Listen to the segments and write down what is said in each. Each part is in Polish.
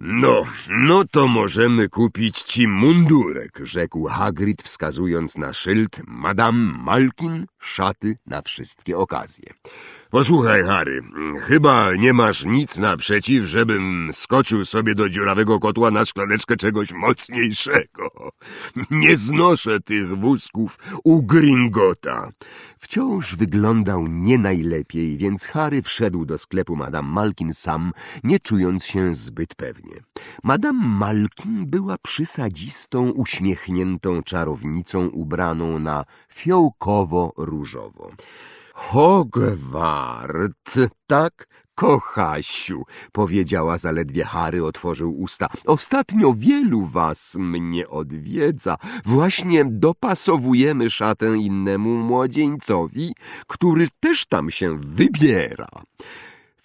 No, no to możemy kupić ci mundurek, rzekł Hagrid, wskazując na szyld Madame Malkin, szaty na wszystkie okazje. Posłuchaj, Harry, chyba nie masz nic naprzeciw, żebym skoczył sobie do dziurawego kotła na szklaneczkę czegoś mocniejszego. Nie znoszę tych wózków u Gringota. Wciąż wyglądał nie najlepiej, więc Harry wszedł do sklepu Madame Malkin sam, nie czując się zbyt pewnie. Madame Malkin była przysadzistą, uśmiechniętą czarownicą ubraną na fiołkowo-różowo. Hogwart, tak, kochasiu, powiedziała zaledwie Harry otworzył usta. Ostatnio wielu was mnie odwiedza. Właśnie dopasowujemy szatę innemu młodzieńcowi, który też tam się wybiera.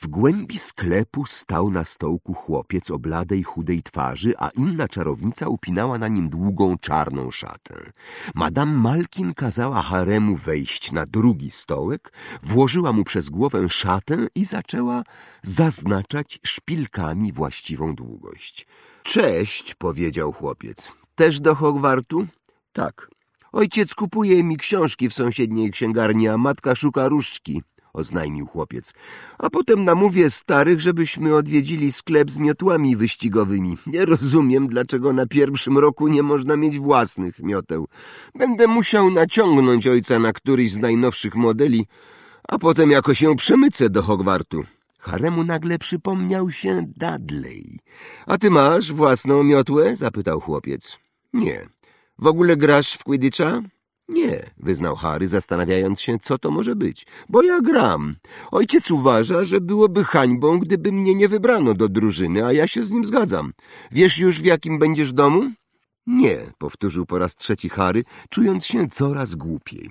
W głębi sklepu stał na stołku chłopiec o bladej, chudej twarzy, a inna czarownica upinała na nim długą, czarną szatę. Madame Malkin kazała Haremu wejść na drugi stołek, włożyła mu przez głowę szatę i zaczęła zaznaczać szpilkami właściwą długość. Cześć, powiedział chłopiec. Też do Hogwartu? Tak. Ojciec kupuje mi książki w sąsiedniej księgarni, a matka szuka różdżki oznajmił chłopiec. A potem namówię starych, żebyśmy odwiedzili sklep z miotłami wyścigowymi. Nie rozumiem, dlaczego na pierwszym roku nie można mieć własnych mioteł. Będę musiał naciągnąć ojca na któryś z najnowszych modeli, a potem jako się przemycę do Hogwartu. Haremu nagle przypomniał się Dudley. A ty masz własną miotłę? zapytał chłopiec. Nie. W ogóle grasz w Quidditcha? Nie, wyznał Harry, zastanawiając się, co to może być. Bo ja gram. Ojciec uważa, że byłoby hańbą, gdyby mnie nie wybrano do drużyny, a ja się z nim zgadzam. Wiesz już, w jakim będziesz domu? Nie, powtórzył po raz trzeci Harry, czując się coraz głupiej.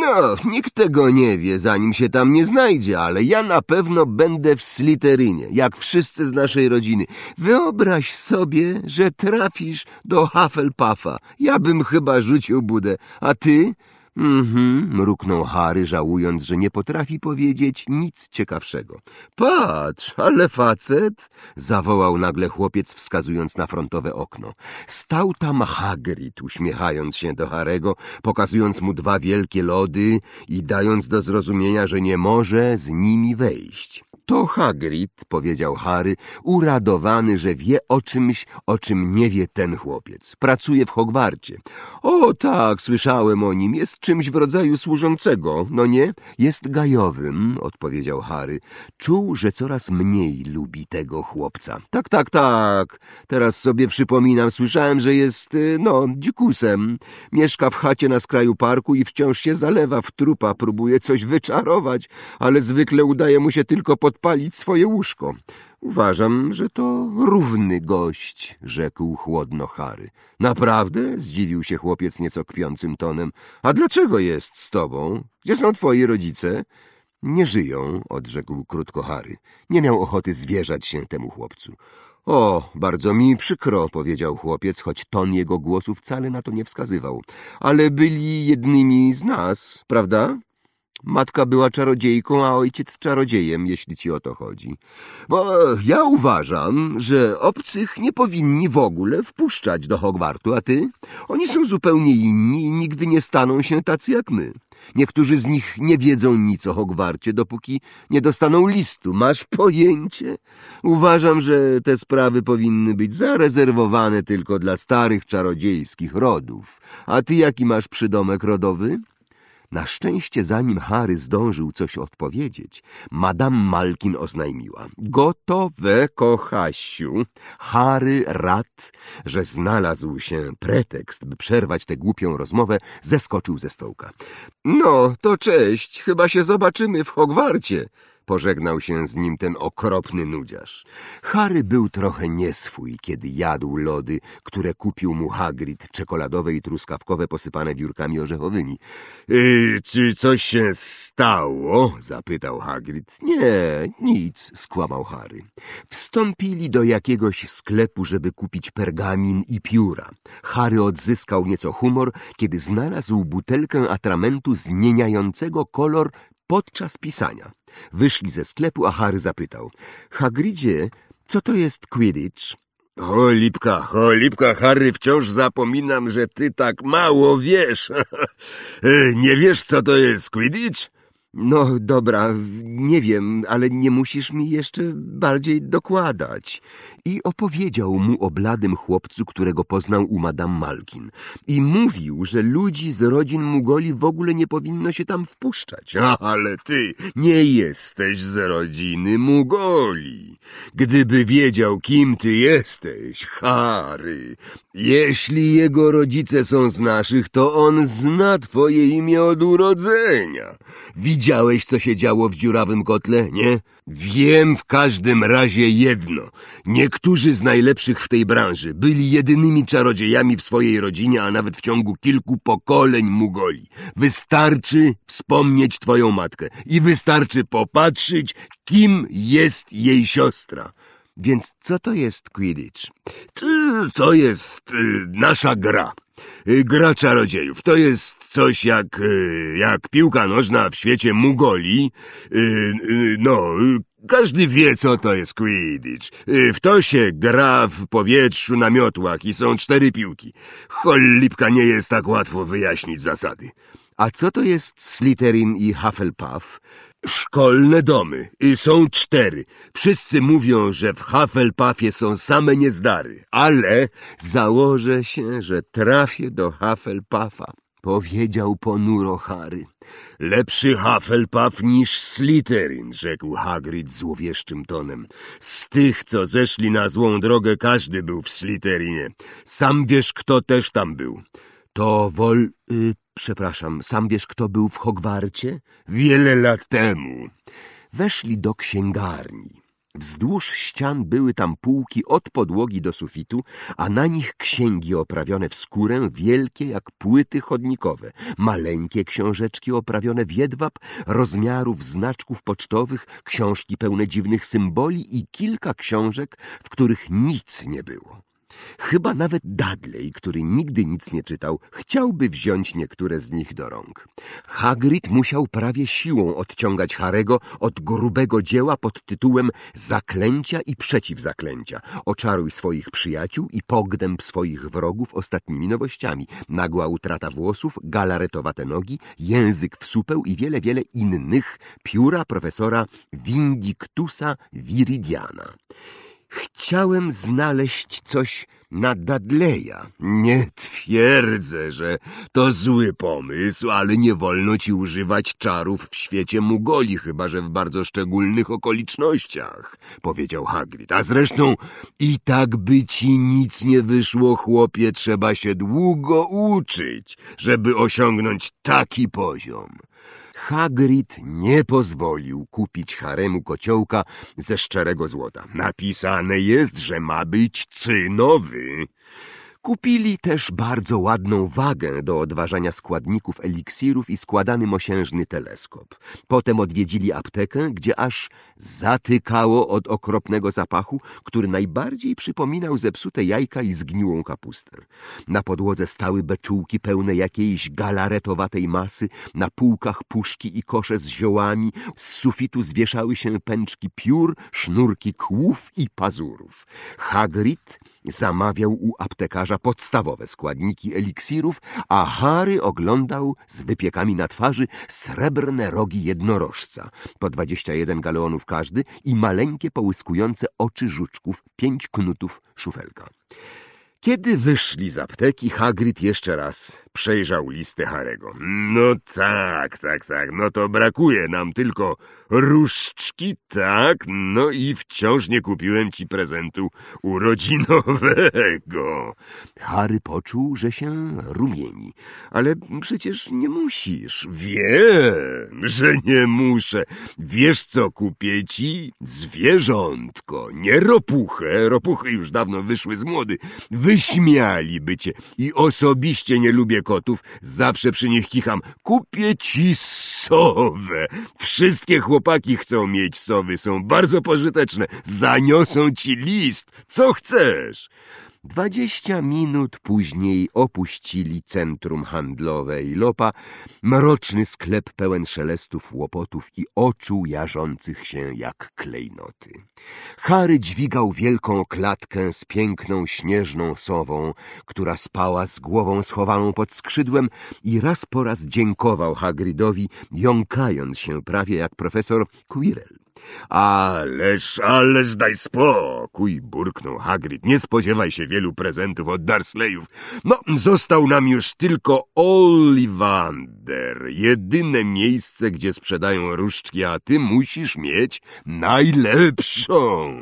No, nikt tego nie wie, zanim się tam nie znajdzie, ale ja na pewno będę w Slytherinie, jak wszyscy z naszej rodziny. Wyobraź sobie, że trafisz do Hufflepuffa. Ja bym chyba rzucił budę, a ty? Mhm, mruknął Harry, żałując, że nie potrafi powiedzieć nic ciekawszego. Patrz, ale facet! zawołał nagle chłopiec, wskazując na frontowe okno. Stał tam Hagrid, uśmiechając się do Harego, pokazując mu dwa wielkie lody i dając do zrozumienia, że nie może z nimi wejść. To Hagrid, powiedział Harry, uradowany, że wie o czymś, o czym nie wie ten chłopiec. Pracuje w Hogwarcie. O tak, słyszałem o nim. Jest czymś w rodzaju służącego, no nie? Jest gajowym, odpowiedział Harry. Czuł, że coraz mniej lubi tego chłopca. Tak, tak, tak. Teraz sobie przypominam. Słyszałem, że jest, y, no, dzikusem. Mieszka w chacie na skraju parku i wciąż się zalewa w trupa. Próbuje coś wyczarować, ale zwykle udaje mu się tylko pod podpalić swoje łóżko. Uważam, że to równy gość, rzekł chłodno Harry. Naprawdę? zdziwił się chłopiec nieco kpiącym tonem. A dlaczego jest z tobą? Gdzie są twoi rodzice? Nie żyją, odrzekł krótko Harry. Nie miał ochoty zwierzać się temu chłopcu. O, bardzo mi przykro, powiedział chłopiec, choć ton jego głosu wcale na to nie wskazywał. Ale byli jednymi z nas, prawda? Matka była czarodziejką, a ojciec czarodziejem, jeśli ci o to chodzi. Bo ja uważam, że obcych nie powinni w ogóle wpuszczać do Hogwartu, a ty? Oni są zupełnie inni i nigdy nie staną się tacy jak my. Niektórzy z nich nie wiedzą nic o Hogwarcie, dopóki nie dostaną listu. Masz pojęcie? Uważam, że te sprawy powinny być zarezerwowane tylko dla starych czarodziejskich rodów. A ty jaki masz przydomek rodowy? Na szczęście, zanim Harry zdążył coś odpowiedzieć, Madame Malkin oznajmiła. Gotowe, kochasiu. Harry rad, że znalazł się pretekst, by przerwać tę głupią rozmowę, zeskoczył ze stołka. No, to cześć, chyba się zobaczymy w Hogwarcie. Pożegnał się z nim ten okropny nudziarz. Harry był trochę nieswój, kiedy jadł lody, które kupił mu Hagrid, czekoladowe i truskawkowe posypane wiórkami orzechowymi. Yy, czy coś się stało? zapytał Hagrid. Nie, nic, skłamał Harry. Wstąpili do jakiegoś sklepu, żeby kupić pergamin i pióra. Harry odzyskał nieco humor, kiedy znalazł butelkę atramentu zmieniającego kolor podczas pisania. Wyszli ze sklepu, a Harry zapytał. Hagridzie, co to jest Quidditch? Cholipka, cholipka, Harry, wciąż zapominam, że ty tak mało wiesz. Nie wiesz, co to jest Quidditch? No dobra, nie wiem, ale nie musisz mi jeszcze bardziej dokładać. I opowiedział mu o bladym chłopcu, którego poznał u Madame Malkin. I mówił, że ludzi z rodzin Mugoli w ogóle nie powinno się tam wpuszczać. Ale ty nie jesteś z rodziny Mugoli. Gdyby wiedział, kim ty jesteś, Harry, jeśli jego rodzice są z naszych, to on zna twoje imię od urodzenia. Widziałeś, co się działo w dziurawym kotle, nie? Wiem w każdym razie jedno. Niektórzy z najlepszych w tej branży byli jedynymi czarodziejami w swojej rodzinie, a nawet w ciągu kilku pokoleń Mugoli. Wystarczy wspomnieć twoją matkę i wystarczy popatrzeć, kim jest jej siostra. Więc co to jest Quidditch? To jest y, nasza gra. Y, gra czarodziejów. To jest coś jak, y, jak piłka nożna w świecie Mugoli. No, każdy wie, co to jest Quidditch. W to się gra w powietrzu na miotłach i są cztery piłki. Cholipka nie jest tak łatwo wyjaśnić zasady. A co to jest Slytherin i Hufflepuff? Szkolne domy. I są cztery. Wszyscy mówią, że w Hufflepuffie są same niezdary, ale założę się, że trafię do Hufflepuffa. Powiedział ponuro Harry. Lepszy Hufflepuff niż Slytherin, rzekł Hagrid złowieszczym tonem. Z tych, co zeszli na złą drogę, każdy był w Slytherinie. Sam wiesz, kto też tam był. To wol... Y, przepraszam, sam wiesz, kto był w Hogwarcie? Wiele lat temu. Weszli do księgarni. Wzdłuż ścian były tam półki od podłogi do sufitu, a na nich księgi oprawione w skórę, wielkie jak płyty chodnikowe, maleńkie książeczki oprawione w jedwab, rozmiarów znaczków pocztowych, książki pełne dziwnych symboli i kilka książek, w których nic nie było. Chyba nawet Dudley, który nigdy nic nie czytał, chciałby wziąć niektóre z nich do rąk. Hagrid musiał prawie siłą odciągać Harego od grubego dzieła pod tytułem Zaklęcia i przeciwzaklęcia. Oczaruj swoich przyjaciół i pogdęb swoich wrogów ostatnimi nowościami. Nagła utrata włosów, galaretowate nogi, język w supeł i wiele, wiele innych pióra profesora Vindictusa Viridiana. Chciałem znaleźć coś na Dudleya. Nie twierdzę, że to zły pomysł, ale nie wolno ci używać czarów w świecie Mugoli, chyba że w bardzo szczególnych okolicznościach, powiedział Hagrid. A zresztą i tak by ci nic nie wyszło, chłopie, trzeba się długo uczyć, żeby osiągnąć taki poziom. Hagrid nie pozwolił kupić haremu kociołka ze szczerego złota. Napisane jest, że ma być cynowy. Kupili też bardzo ładną wagę do odważania składników eliksirów i składany mosiężny teleskop. Potem odwiedzili aptekę, gdzie aż zatykało od okropnego zapachu, który najbardziej przypominał zepsute jajka i zgniłą kapustę. Na podłodze stały beczułki pełne jakiejś galaretowatej masy, na półkach puszki i kosze z ziołami, z sufitu zwieszały się pęczki piór, sznurki kłów i pazurów. Hagrid Zamawiał u aptekarza podstawowe składniki eliksirów, a Harry oglądał z wypiekami na twarzy srebrne rogi jednorożca, po dwadzieścia jeden galeonów każdy i maleńkie połyskujące oczy żuczków, pięć knutów szufelka. Kiedy wyszli z apteki, Hagrid jeszcze raz przejrzał listę Harego. No tak, tak, tak, no to brakuje nam tylko różdżki, tak, no i wciąż nie kupiłem ci prezentu urodzinowego. Harry poczuł, że się rumieni. Ale przecież nie musisz. Wiem, że nie muszę. Wiesz co kupię ci? Zwierzątko, nie ropuchę. Ropuchy już dawno wyszły z młody. Wyśmialiby cię i osobiście nie lubię kotów. Zawsze przy nich kicham. Kupię ci sowę. Wszystkie chłopaki chcą mieć sowy, są bardzo pożyteczne. Zaniosą ci list. Co chcesz? Dwadzieścia minut później opuścili centrum handlowe i lopa, mroczny sklep pełen szelestów, łopotów i oczu jarzących się jak klejnoty. Harry dźwigał wielką klatkę z piękną śnieżną sową, która spała z głową schowaną pod skrzydłem i raz po raz dziękował Hagridowi, jąkając się prawie jak profesor Quirrell. Ależ, ależ daj spokój, burknął Hagrid. Nie spodziewaj się wielu prezentów od Darsleyów. No, został nam już tylko Ollivander. Jedyne miejsce, gdzie sprzedają różdżki, a ty musisz mieć najlepszą.